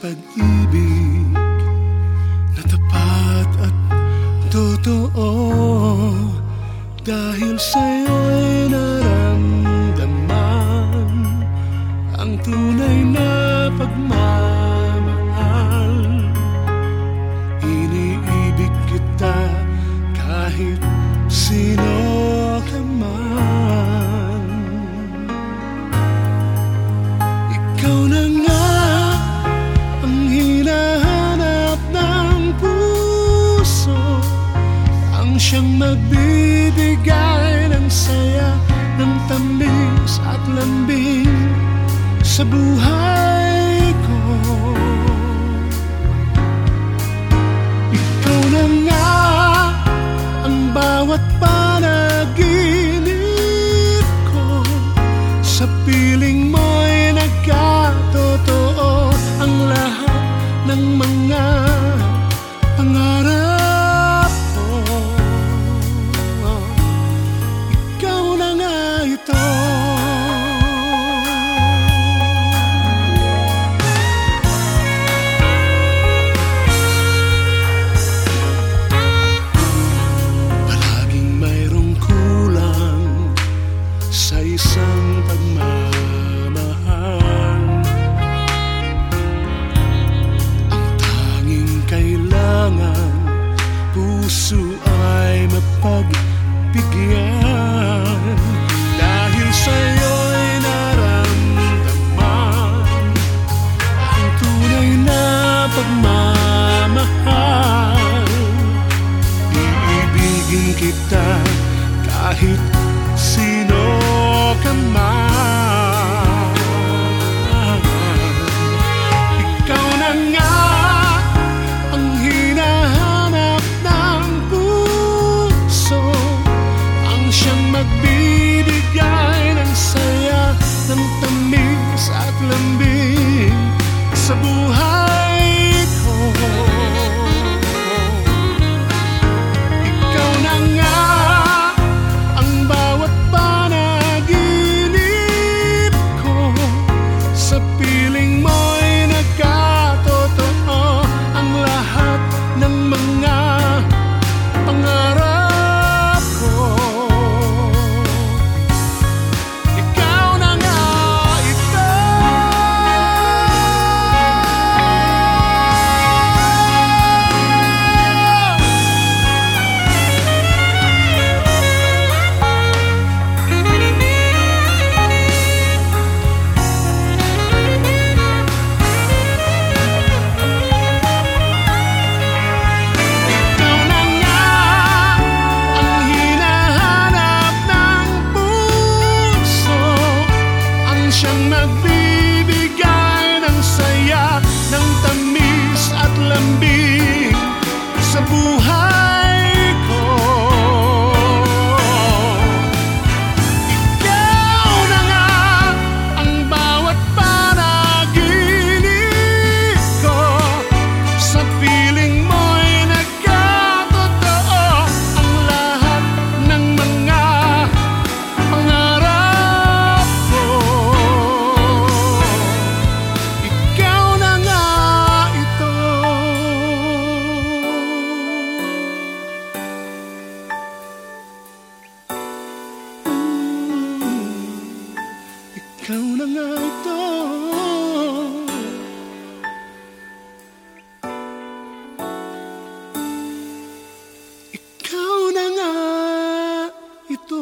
pag-ibig na tapat at totoo. Dahil sa'yo'y naramdaman ang tunay na pagmamahal. Iniibig kita kahit sino siyang magbibigay ng saya ng tamis at lambing sa buhay ko. Ikaw na nga ang bawat panaginip ko Sa piling mo'y isang pagmamahal. Ang tanging kailangan puso ay mapagbigyan Dahil sa'yo'y naramdaman ang tunay na pagmamahal. Iibigin kita kahit magbibigay ng nagbibigay ng saya ng tamis at lambing sa buhay ito Ikaw na nga ito.